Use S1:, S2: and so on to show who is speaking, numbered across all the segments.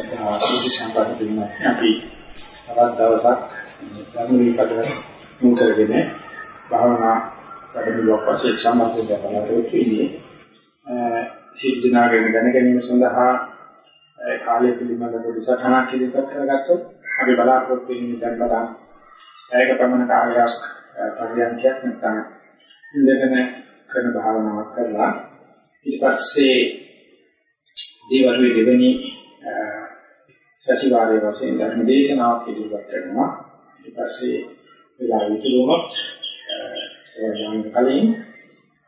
S1: සද්ධා සම්පන්න පිළිමත් අපි තවත් දවසක් ධර්ම විපදවල මුල් කරගෙන භාවනා වැඩමුළුවක් වශයෙන් සම්බන්ධ වෙලා බලාපොරොත්තු වෙන්නේ. සිද්ධාගෙන දැන ගැනීම සඳහා කාලය පිළිබඳව පොඩි සටහනක් ඉදිරිපත් කරගත්තොත් අපි බලාපොරොත්තු වෙන්නේ දැන් බලන්න. ඒක පමණ කාලයක් පරියන්ඛයක් නැත්නම් ඉඳගෙන කරන භාවනාවක් කරලා ඊට පස්සේ දේවල් දෙවෙනි සතිವಾರයේ වශයෙන් ධර්ම දේශනාවක් ඉදිරිපත් කරනවා. ඊට පස්සේ වෙලා විතුරුනොත් එයන් කලින්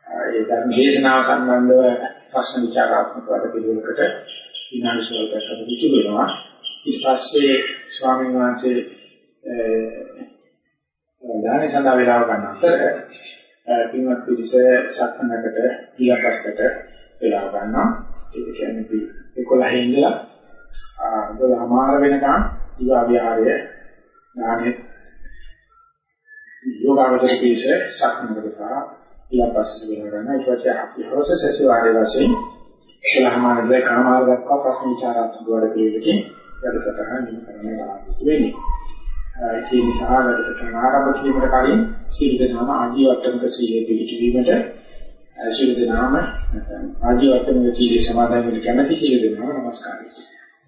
S1: ඒ ධර්ම දේශනාව සම්බන්ධව ප්‍රශ්න විචාරාත්මක වැඩ පිළිවෙලකට විනාඩි සුවල්පකට විතුරු වෙනවා. ඊට පස්සේ ස්වාමීන් වහන්සේ දාන සඳහා වේලාව ගන්න අතර පින්වත් පිරිස සක්මනකට ඊළඟට වේලාව ගන්නවා. ඒක කියන්නේ අපි 11 ඉඳලා අදලමාර වෙනකන් ඊවා විහාරය ඥානෙ යෝගාවචර පිළිස සක්මනකට සහ ඊළඟට වෙන ගන්න ඊට පස්සේ අපි හොස සතිවාරයේ වශයෙන් ඉස්ලාමාන දෙක කමාර දක්වා ප්‍රශ්න විචාරාත්මක වැඩ පිළිවෙලකින් වැඩසටහන නිම කරන්න බලාපොරොත්තු වෙන්නේ. ඒ නිසා වැඩසටහන ආරම්භ කිරීමට කලින් සීල දනාම ආජීවට්ටමක සීලය පිළිපදීමට සීල දනාම ආජීවට්ටමක සීලය සමාදන් වෙන කැමැති සීල දනාම নমස්කාරය.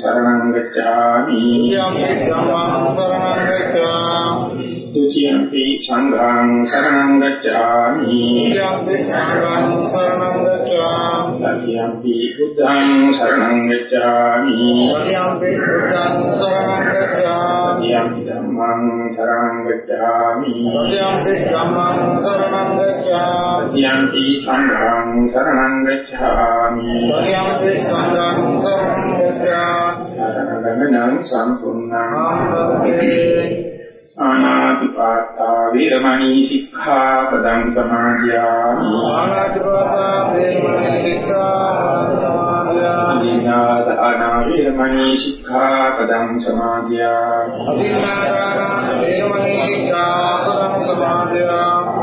S1: शरणं गच्छामि द्वितीयम्पि धम्मं शरणं गच्छामि द्वितीयम्पि सङ्घं शरणं गच्छामि तृतीयम्पि बुद्धं शरणं गच्छामि तृतीयम्पि धम्मं शरणं गच्छामि तृतीयम्पि सङ्घं शरणं गच्छामि සරණං සම්පූර්ණං ආනාතිපාතා වේරමණී සික්ඛාපදං සමාදියාමි. ආනාතිපාතා වේරමණී සික්ඛාපදං සමාදියාමි වේරමණී සික්ඛාපදං සමාදියාමි. අභිනාදාන වේරමණී සික්ඛාපදං සමාදියාමි.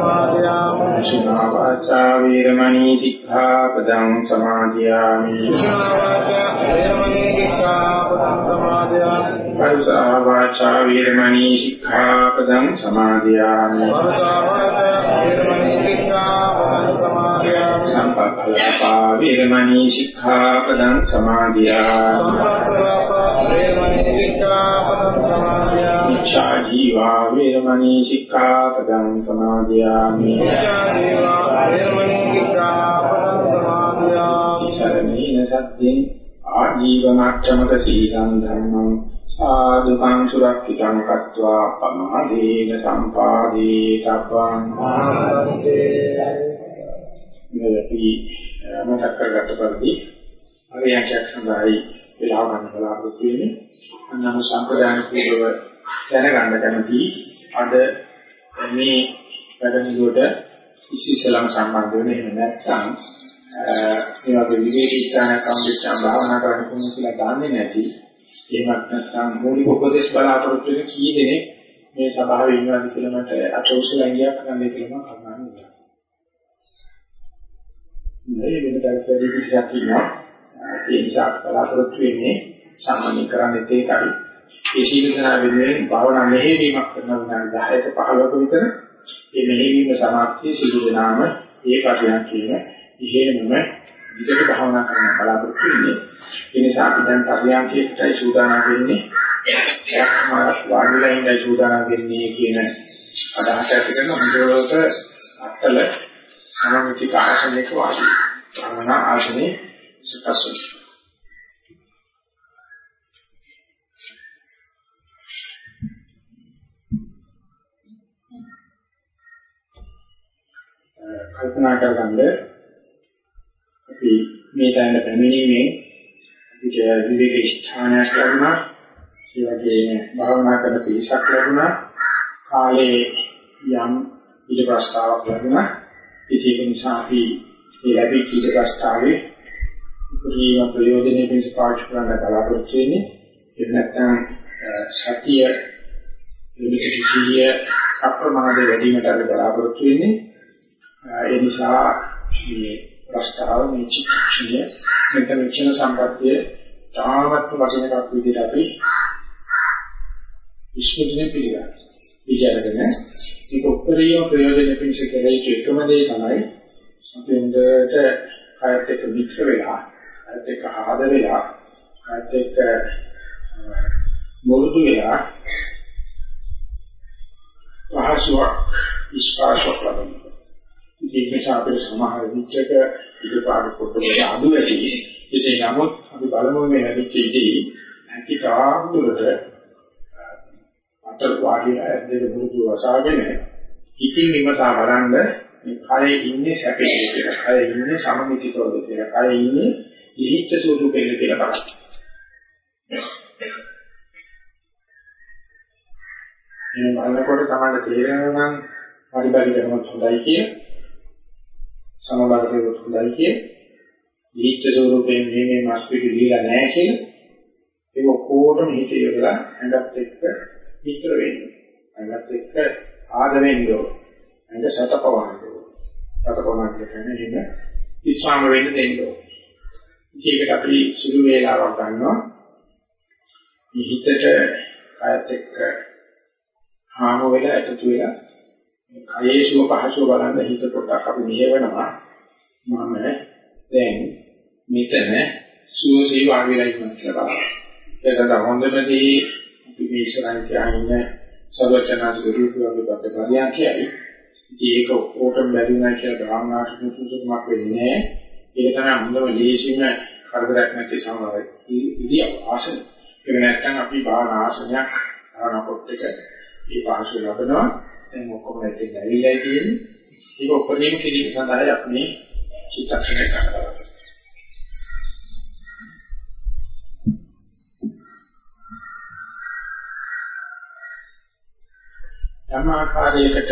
S1: සමාදියාමි පරුසාවාචා වේරමණී සික්ඛාපදං සමාදියාමි. සම්පප්පලාපා වේරමණී සික්ඛාපදං සමාදියාමි. ඉච්ඡා ජීවා වේරමණී සික්ඛාපදං සමාදියාමි. සරණීන සත්‍යෙන් ආජීවනාක්ෂමක සීලං ධර්මං සාදුකං සුරක්ෂිතං කତ୍වා පමාදේන සම්පාදී තප්පං මෙලෙසී මතක් කරගත පරිදි අරියක්ෂක් සඳහායි වෙලාව ගන්න බලාපොරොත්තු වෙන්නේ. අන්නම සම්ප්‍රදාන පූර්ව දැනගන්න කැමති අද මේ වැඩමුළුවට ඉස්සෙල්ලාම සම්බන්ධ වෙන්නේ එහෙම නැත්නම් ඒ වගේ විවේකී ස්ථානයක් අම්බිච්චා භාවනා කරන්න පුළුවන් කියලා දන්නේ නැති එහෙමත් නැත්නම් මූලික උපදේශ බලාපොරොත්තු වෙන කී දෙනෙක් මේ සභාවේ ඉන්නවද කියලා මට අත උසලා ගියක් කරන්න කියලා මම කරුණාවෙන් මේ වෙනදට වැඩි කිසියක් ඉන්නවා. ඒ නිසා බලාපොරොත්තු වෙන්නේ සාමාන්‍ය කරන්නේ ඒකයි ඒ සීලදනා වෙනුවෙන් භාවනා මෙහෙවීමක් කරන විනාඩි 10ක 15ක විතර මේ මෙහෙවීම සමාප්තිය සීලදනාම ඒ පරියන් කියන ඉහෙනම විදිහට භාවනා කරන්න බලාපොරොත්තු වෙන්නේ. ඒ නිසා අපි දැන් පරියන්කේටයි සූදානම් වෙන්නේ. වාඩිලා ඉඳලා සූදානම් වෙන්නේ කියන අදහස ඇති කරන හොඳට අත්තල සමමිතික ආසනයක වාඩි. භාවනා ආසනේ සකස් කල්පනා කරගන්න අපි මේ තැනට පැමිණීමේ අපිට විවේක ස්ථානයක් ලැබුණා. ඒ වගේම භාවනා කරන පිළිසක් ලැබුණා. කාලේ යම් ඊට ප්‍රස්තාවක් ලැබුණා ඒක නිසා අපි මේ ලැබී ඊට ප්‍රස්තාවේ උපරිම ප්‍රයෝජනෙ පිණිස පාවිච්චි කරන්න බලාපොරොත්තු වෙන්නේ එහෙම නැත්නම් සතිය විවිධ අප්‍රමාදයේ වැඩිමට අර බලාපොරොත්තු වෙන්නේ ඒ නිසා මේ ප්‍රස්තාව මේ චිත්තක්ෂණය මෙතන චින සම්පත්තිය තාමත් වශයෙන් එකක් විදිහට අපි විශ්වදිනේ පිළිගන්නවා. ඉජාරගෙන මේක උත්තරීය ප්‍රයෝජන පිණිස කෙරෙහි එකම දේ තමයි අපි හොඳට කායත් එක්ක මිශ්‍ර වෙලා, කායත් එක්ක ආද වෙලා, කායත් එක්ක මොරුදු වෙලා පහසුවක් ස්පර්ශයක් ලබනවා. ඒක නිසා අපේ සමහර විචක ඉදපාඩු පොතේ අඩු වැඩි. ඉතින් නමුත් අපි බලමු මේ ලැබිච්ච ඉදී ඇති කාන්දුරට අත වාඩිලා දෙක මුරුදු වසාගෙන ඉතින් විමසා බලන්න මේ කයේ ඉන්නේ සැපේ කියලා. කයේ ඉන්නේ සමමිතිකවද කියලා. කයේ ඉන්නේ ඉහිච්ඡ ස්වරූපෙද කියලා බලන්න. මේ බලනකොට තමයි තේරෙනවා නම් පරිබාහිර කරනත් හොඳයි කියලා. සමබරකේ හොඳයි කිය. දීච්ඡ ස්වරූපයෙන් මේ මේ මාස් පිටි දීලා නැහැ කියන ඒක ඔක්කොටම හිත යොදලා ඇඟත් එක්ක මිත්‍ර වෙන්නේ. ඇඟත් එක්ක ආදරෙන් දෝ. ඇඟ සතපවන්න දෝ. සතපවන්න කියන්නේ එහෙම ඉස්හාම වෙන්න දෙන්න දෝ. ඒකට අපි සුළු වේලාවක් ගන්නවා. මේ හිතට කායත් එක්ක හාම වෙලා එකතු වෙලා කයේ සුව පහසුව බලන්න හිත පොඩ්ඩක් අපි මෙහෙවනවා මම දැන් මෙතන සුවසේ වාඩිලා ඉන්නවා කියලා බලන්න. ඒකට හොඳමදී අපි මේ ඉස්සරහින් තියාගෙන සර්වචනාසික රූපයක බද්ද කාර්යයන් කියයි. ඉතින් ඒක ඔක්කොටම බැරි වුණා කියලා භාවනාවට සුසුසුමක් වෙන්නේ නැහැ. ඒක තමයි හොඳම ලේසිම කරදරයක් නැති සමහර ඉදී ආසන. ඒක නැත්නම් අපි භාවනා ආසනයක් භාවනා කොට එක ඒ පහසු ලබනවා. දැන් ඔක්කොම ඇතුලේ ඇවිල්ලා තියෙන්නේ. ඒක ඔක්කොම කිරීම සඳහා අපි චිත්තක්ෂණය කරනවා. යම් ආකාරයකට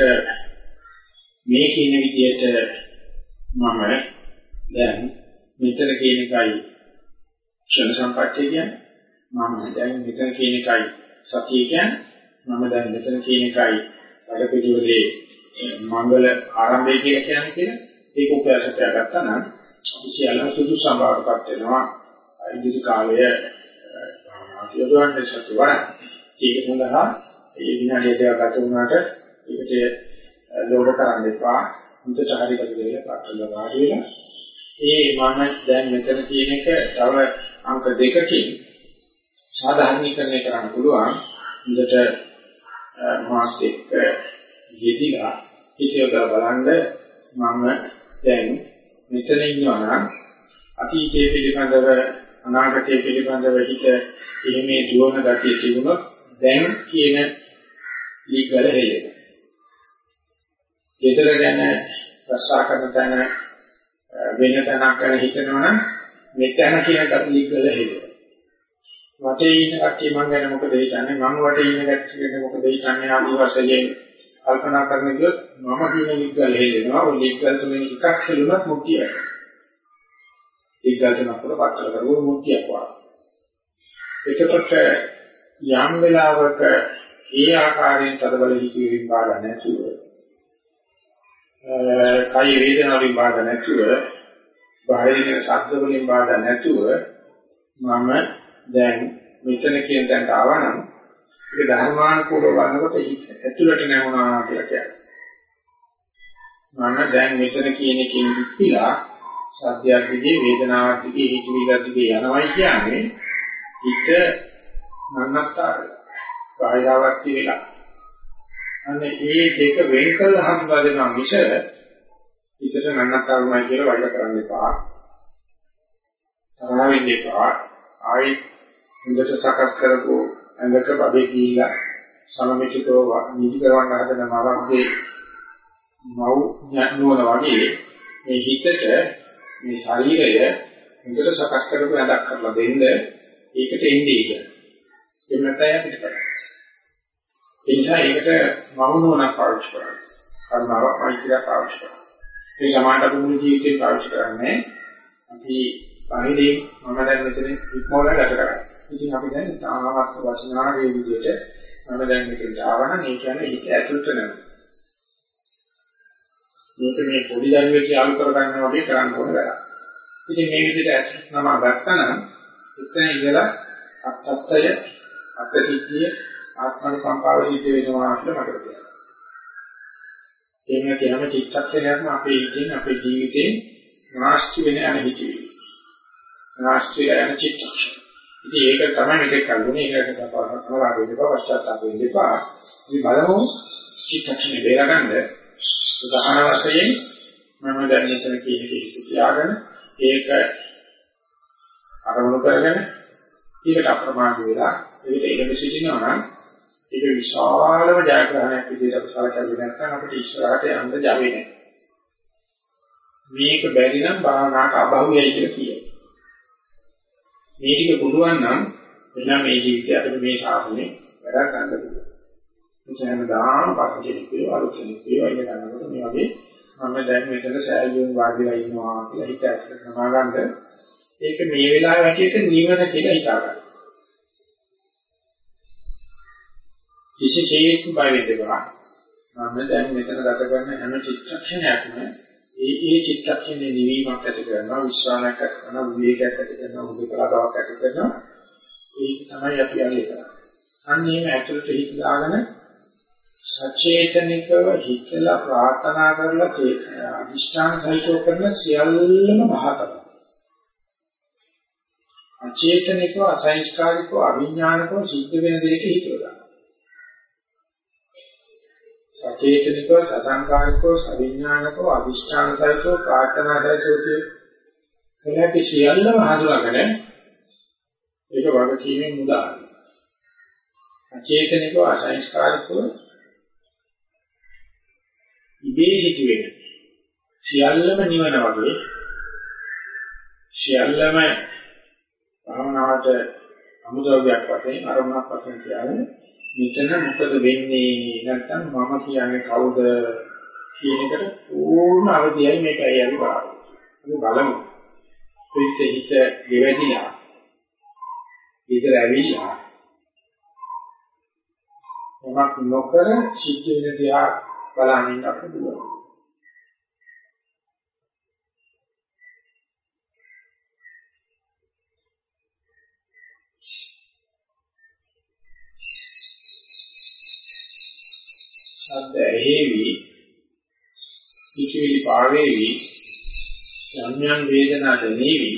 S1: මේ කියන විදිහට මම දැන් මෙතන කියන එකයි ක්ෂණ සම්පත්තිය කියන්නේ. මම දැන් මෙතන කියන එකයි සතිය කියන්නේ. මම දැන් මෙතන කියන එකයි වැඩ පිළිවෙලේ මංගල ආරම්භය කියලා කියන්නේ කියලා ඒක උපයාසක ගත්තා නම් අපි සියල්ලම සුදු සම්භාවකත් වෙනවා. ඉදිරි කාලය යොදවන්නේ සත්‍ය වරන් ඒක සඳහා ඒ විනාඩිය දෙක ගත වුණාට ඒකට ලෝභ කරන්න එපා. මුදට හරි කරුදේ පාටල වාඩි වෙලා ඒ මම දැන් මෙතන තියෙන එක තව අංක දෙකකින් සාධාරණීකරණය කරන්න පුළුවන්. මුදට මාස් එක්ක යෙදිලා හිතියලා බලන්න මම දැන් මෙතන ඉන්නවා නම් අතීතයේ පිළිබඳව අනාගතයේ පිළිබඳව හිත එහිමේ දුවන ගතිය තිබුණොත් දැන් කියන ලීගල හේලෙන. ඊතර ගැන ප්‍රසආ කරන තැන වෙන තැනක් ගැන හිතනවා නම් මෙතන කියන ගතිය ලීගල හේලෙන. වටේ ඉන්න කට්ටිය මං ගැන මොකද හිතන්නේ? මම වටේ ඉන්න කට්ටිය ගැන මොකද හිතන්නේ? ආදි වශයෙන් කල්පනා කරන විදිහට මම කියන විග්ගල හේලෙනවා ඔය විග්ගල තුනේ එකක් හෙළුණත් මුක්තිය විග්ගල තුනක් වල පටල කරුවොත් මුක්තියක් වගේ. එතකොට යම් වෙලාවක ඒ ආකාරයෙන් තදබල හිතේකින් බාධා නැතුව කයි වේදනාවලින් බාධා නැතුව බාහිරින් ශබ්ද වලින් බාධා නැතුව මම දැන් මෙතන කියන තැනට ආවනම් ඒක ධර්මානුකූලව බලනකොට ඇතුළට නැවුණා කියලා කියනවා. මම දැන් මෙතන කියන එකෙන් ඉස්තිලා සත්‍යයක් දිගේ වේදනාවක් දිගේ හිතවිල්ලක් දිගේ යනවයි කියන්නේ හිත නන්නත්තර කායදාවත් කියලා. අනේ මේ දෙක වෙන් කළ හඳුනා දෙනවා මිස හිතට නන්නත්තරමයි කියලා වෛර කරන්න එපා. තරහ වෙන්න එපා. ආයි හොඳට සකස් කරපු ඇඟට බබේ ගිහිලා සමමිතිකව නිදි කරවන්න හදන මවගේ මව් ඥානවල වගේ මේ හිතට මේ ශරීරය හොඳට සකස් කරපු ඇඳක් කරලා දෙන්න ඒකට එන්නේ කියලා. එහෙම නැත්නම් අපිට කරන්න. ඒ නිසා ඒකට මවුනෝනක් පාවිච්චි කරන්න. කර්මාවක් මෛත්‍රියක් පාවිච්චි කරන්න. මේ සමාජ මුළු ජීවිතේ පාවිච්චි කරන්නේ අපි පරිදි මම දැන් මෙතන ඉක්මවල ගත කරන්නේ. ඉතින් අපි දැන් තාමත් වචනාවේ විදිහට මම දැන් මෙතන ආවනම් ඒ කියන්නේ හිත ඇතුළට නෙවෙයි. මේක මේ පොඩි දරුවෙක් යාළු කරගන්න වගේ කරන්න ඕන වැඩක්. ඉතින් මේ විදිහට ඇතුළට නම ගත්තනම් එතන ඉඳලා අත්ත්‍ය අත්තිතිය ආත්මකම්පාව සිද්ධ වෙනවා කියලා මට කියනවා. එහෙම කියනම චිත්තක්ෂණයක්ම අපේ ඉතින් අපේ ජීවිතේ නාස්ති වෙන යන හිතේ. නාස්ති යන චිත්තක්ෂණ. ඉතින් ඒක තමයි මෙතෙක් කල්ුනේ ඒකට සපහරක් කරලා වෙන්න බා පශ්චාත්තාප වෙන්න එපා. ඉතින් බලමු චිත්තක්ෂණේ බේරගන්න උදාහරණ වශයෙන් මම දැන් මෙතන කියන කීක තියාගෙන ඒක අරමුණු කරගෙන ඊට අප්‍රමාද වෙලා ඒකට ඉඳ සිටිනවා නම් ඒක විශාලම ජයග්‍රහණයක් විදිහට අපි සලකන්නේ නැත්නම් අපිට ඉස්සරහට යන්න ජවෙන්නේ නැහැ. මේක බැරි නම් භාවනාවට අභෞවියයි කියලා කියනවා. මේ ටික පුළුවන් නම් එනම් මේ ජීවිතය අපිට මේ ශාසනය වැඩ ගන්න පුළුවන්. එතනම දාන පස්සේ කියනවා අලුත් කෙනෙක් කියනවා ඉන්න ගන්නකොට මේ වගේ මම දැන් මෙතන සෑයුම් වාඩිලා ඉන්නවා කියලා හිත ඇතුලට නමාගන්න ඒක මේ වෙලාවේ හැටියට නිවන කියලා හිතා ගන්න. කිසිසේත් බය වෙදවා මම දැන් මෙතන ගත කරන හැම චිත්තක්ෂණයක්ම ඒ ඒ චිත්තක්ෂණේ නිවීමක් ඇති කරනවා විශ්වාසයක් ඇති කරනවා විවේකයක් ඇති කරනවා උදේකලාවක් ඇති කරනවා ඒක තමයි අපි අගය කරන්නේ. අන්න එහෙම ඇතුළට හිත දාගෙන සචේතනිකව හිතලා ප්‍රාර්ථනා කරලා අදිෂ්ඨාන සහිතව කරන සියල්ලම මහතම. අචේතනිකව අසංස්කාරිකව අවිඥානිකව සිද්ධ වෙන දෙයක හිතලා සචේතනිකව සසංකාරිකව සවිඥානිකව අදිෂ්ඨාන සහිතව ප්‍රාර්ථනා සහිතව කෙනෙක් සියල්ලම හඳුනාගෙන ඒක වගකීමෙන් මුදාගන්න. අචේතනිකව අසංස්කාරිකව ඉබේ සිදුවෙන සියල්ලම නිවන වගේ සියල්ලම භවනාවට අමුද්‍රව්‍යයක් වශයෙන් අරමුණක් වශයෙන් කියන්නේ මෙතන මොකද වෙන්නේ නැත්නම් මම කියන්නේ කවුද කියන එකට ඕන අවධියයි මේක ඇයි බලන්න. අපි බලමු. පිට හිත දෙවැදිලා ඉතර ඇවිල්ලා මොකක් නොකර සිද්ධ වෙන දිහා බලන්න අපිට පුළුවන්. ශබ්ද ඇහෙවි ඉතිවිලි පාවේවි යම්යම් වේදනා දැනේවි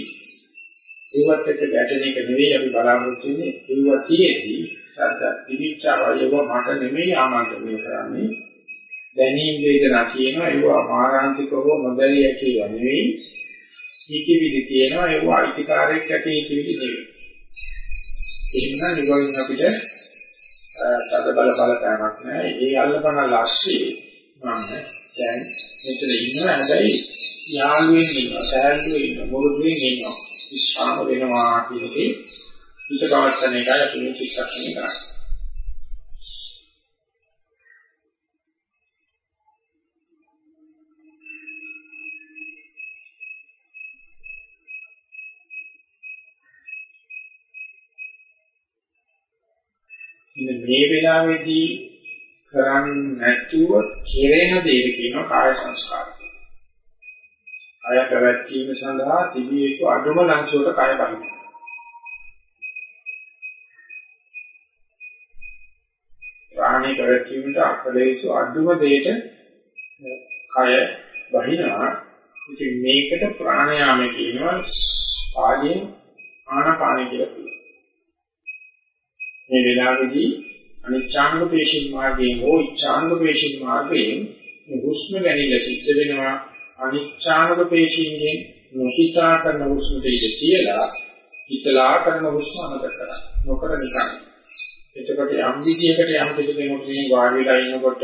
S1: ඒවත් එක්ක ගැටෙන එක නෙවෙයි අපි බලාපොරොත්තු වෙන්නේ. ඒවා තියෙද්දි ශබ්ද දිවිචාවයව මට නෙමෙයි ආමන්ත්‍රණය කරන්නේ. දැනීම් වේදනා තියෙනවා ඒවා මාරාන්තිකව නොදැරිය කියලා නෙවෙයි. ඉතිවිලි තියෙනවා ඒවා අයිතිකාරයක් ඇති ඉතිවිලි නෙවෙයි. එන්න නිගොයින් අපිට සද බල බලපෑමක් නැහැ. ඒ අල්ලපන ලස්සේ මම දැන් මෙතන ඉන්නවා හැබැයි යාළුවෙන් ඉන්නවා, සෑල්ලුවෙන් ඉන්නවා, මුරුදුවෙන් ඉන්නවා. විශ්වාම වෙනවා කියන එකේ හිත පවත්තන එකයි අපි මේ චිත්තක්ෂණය කරන්නේ. ඉතින් මේ වෙලාවේදී කරන්නේ නැතුව කෙරෙන දේ කියනවා කාය සංස්කාර. කාය පැවැත්වීම සඳහා තිබිය යුතු අඩුම ලංසුවට කාය බලන්න. ප්‍රාණී පැවැත්වීමට අපලේසු අඩුම දෙයට කය බහිනවා. ඉතින් මේකට ප්‍රාණයාම කියනවා පාළියෙන් ආනපාන කියලා කියනවා. මේ වෙලාවේදී අනිච්ඡාංග පේශින් මාර්ගයෙන් හෝ ඉච්ඡාංග පේශින් මාර්ගයෙන් හුස්ම ගැනීම සිද්ධ වෙනවා. අනිච්ඡාංග පේශින්ගෙන් නොහිතා කරන හුස්ම දෙක කියලා හිතලා කරන හුස්ම අමතක කරා. නොකර නිකන් එතකොට යම් විදියකට යම් දෙයකට මේ වාඩි වෙලා ඉන්නකොට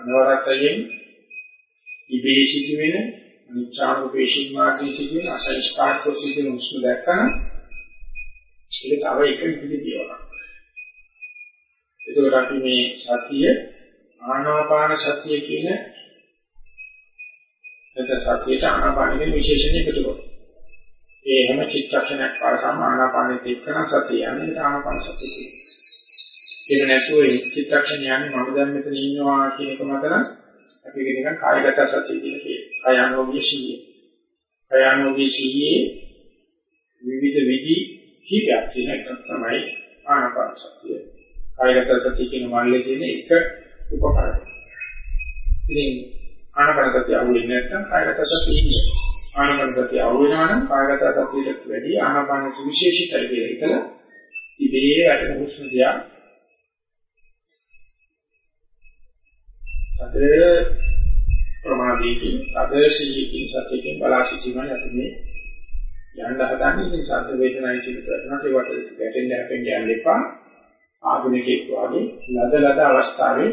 S1: අනවරතයෙන් ඉබේ සිදුවෙන අනිච්ඡාංග පේශින් මාර්ගයේ සිදුවෙන අසංස්කාරක සිදුවෙන හුස්ම දැක්කම ඒක තව එක විදිහක් එතකොට අපි මේ සතිය ආනාපාන සතිය කියන නැත්නම් සතියට ආනාපානෙ විශේෂණ එකතු කරනවා. ඒ හැම චිත්තක්ෂණයක් පාරසම ආනාපානෙත් එක්කන සතිය යන්නේ ආනාපාන සතිය කියනවා. ඒක නැතුව ඒ චිත්තක්ෂණ යන්නේ මම දැන් මෙතන ඉන්නවා කියන එක මතන අපි කියනවා කායගත සතිය කියලා කියනවා. කායानुෝගී සීයේ. කායानुෝගී සීයේ විවිධ විදි කීපයක් තියෙන එක තමයි ආනාපාන සතිය. කායගත සතිය කියන මාළියේ තියෙන එක උපකරණය. ඉතින් ආනාපාන සතිය අහුවෙන්නේ නැත්නම් කායගත සතිය ඉන්නේ. ආනාපාන සතිය අහුවෙනවා නම් කායගත සතියට වැඩි ආනාපාන විශේෂිතයි කියලා හිතලා ඉබේ වැටෙන හුස්ම දිහා අද ප්‍රමාදීකින් අද සීලකින් සතියකින් බලා සිටීමයි අපි මේ යන්න හදන්නේ ඉතින් ශබ්ද වේදනායි කියන කරනට ඒවට ගැටෙන්න හැපෙන්න යන්න එපා ආධුනිකෙක් වගේ ලද ලද අවස්ථාවේ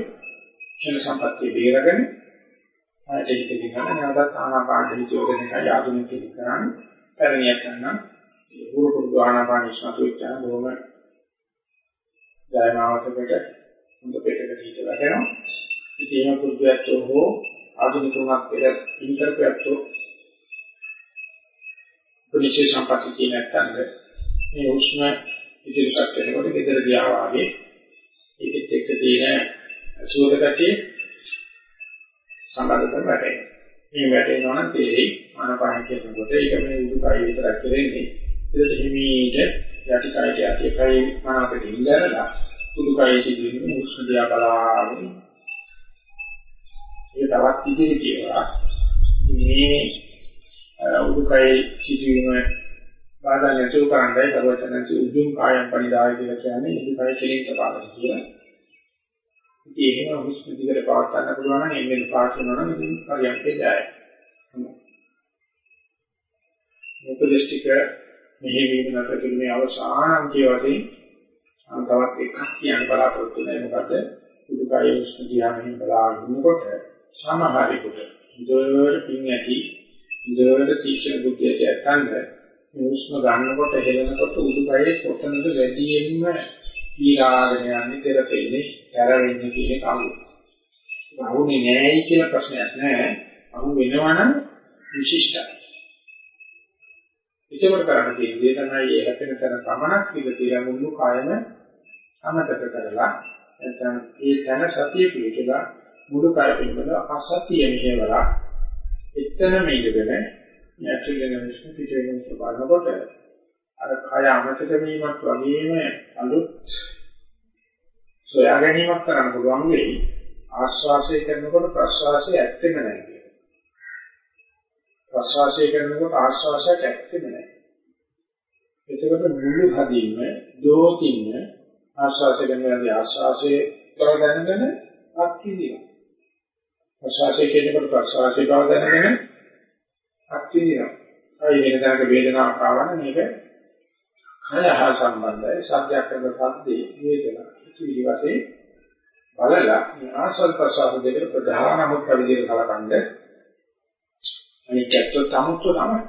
S1: ක්ෂණ සම්පත්තිය බේරගෙන ආයෙත් ඉතින් නැවතත් ආනාපාන හිතියෝගෙන එකයි ආධුනිකෙක් කරන්නේ. පැරණියක් ගන්න. පුරු පුරු ආනාපාන ඉස්මතු වෙච්චා බොහොම ජයමාවතකට හොඳ පිටකට හිටලා කරනවා ඉතින් එහෙම පුරුද්දක් හෝ ආධුනිකුමක් පෙර ඉන්ටර්ප්‍රෙට්ෝ පුනිෂේ සම්පත්තිය නැත්නම් මේ උෂ්ණ ඉදිරිපත් වෙනකොට ගෙදර ගියා වාගේ ඒකෙත් එක්ක තියෙන සුවදකතිය සම්බන්ධව වැටේ. මේ වැටෙනවා නම් තේරෙයි ආනපාන කියනකොට ඒක මේ උඩුකය විතරක් කරන්නේ. ඒක හිමීට යටි කයට යටි කය මනකට ඉඳලා උඩුකය සිදුවෙන උෂ්ණ දිහා බලාගෙන ඒක තවත් ඉදිරි කියනවා. මේ උඩුකය සිදුවීම බාධා නැතුව කරන්නයි සර්වචනන්ති උජුම් කායම් පරිදාය කියලා කියන්නේ උඩුකය කෙලින් තපාගෙන කියලා. ඉතින් එහෙම හුස්ම දිගට පවත් ගන්න පුළුවන් නම් එන්නේ පාස් වෙනවා නම් ඉතින් පරියන්කේ ජයයි. මොකදස්තික මෙහෙවීම නැතර කිරීමේ අවසාන අන්තිය වශයෙන් තවත් එකක් කියන්න බලාපොරොත්තු වෙනවා මොකද උඩුකය හුස්ම දිහා මෙහෙම බලාගෙන ඉන්නකොට සමහරෙකුට ඉදවර පින් ඇති ඉදවර තීක්ෂණ බුද්ධියට යටන්න හුස්ම ගන්නකොට හෙලනකොට උඩුකයේ කොතනද වැඩියෙන්ම පීඩාගෙන යන්නේ පෙරපෙන්නේ ඇරෙන්නේ කියන කවුද? අහුනේ නෑයි කියලා ප්‍රශ්නයක් නෑ. අහු වෙනවනම් විශිෂ්ටයි. ඒකවල කරන්න තියෙන්නේ තමයි ඒ හැපෙන තැන පමණක් පිළ තියලා මුළු කායම අමතක කරලා නැත්නම් ඒ තැන සතිය පිළිකලා මුළු කාය පිළිබඳව අසතිය මෙහෙවලා එතන මේකගෙන ඇක්චුලි වෙනස්ම පිටේන බලනකොට අර කය අමතක වීමක් වගේම අලුත් සොයා ගැනීමක් කරන්න පුළුවන් වෙයි ආශ්වාසය කරනකොට ප්‍රශ්වාසය ඇත්තෙම නැහැ කියලා. ප්‍රශ්වාසය කරනකොට ආශ්වාසයක් ඇත්තෙම නැහැ. එතකොට මුළු හදින්ම දෝතින්න ආශ්වාසය කරනවාදී ආශ්වාසයේ බව දැනගෙන අත්විඳිනවා. ප්‍රශ්වාසය කරනකොට ප්‍රශ්වාසයේ බව දැනගෙන අත්විඳිනවා. අය වෙනදාක වේදනාවක් ආවම මේක කය හා සම්බන්ධයි. සත්‍යයක් කරන සද්දේ වේදනා. ඉතිරි වශයෙන් බලලා මේ ආස්වාද ප්‍රසආද දෙක ප්‍රධාන මුත් විදිහට කලකන්නේ අනිත්‍යත්ව තමුත්ව තමයි.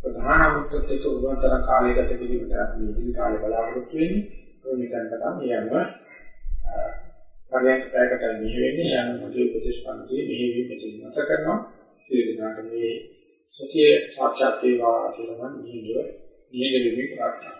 S1: ප්‍රධාන මුත්ත් එක්ක උදාතර කාලයකට පිළිවෙලට අපි ඉදිරි කාලේ බලාපොරොත්තු වෙන්නේ. ඔය මෙතන තමයි යන්න පරියන්ක පැයකට මෙහෙ වෙන්නේ. යන මොදේ උපදේශපන්තියේ මෙහෙ වීම මෙතන මත කරනවා. ඒ විදිහට මේ සතිය සාක්ෂාත් වේවා කියලා මම නියම නියම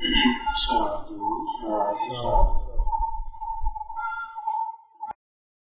S1: වෙන්නේ ප්‍රාර්ථනා සාදු සාදු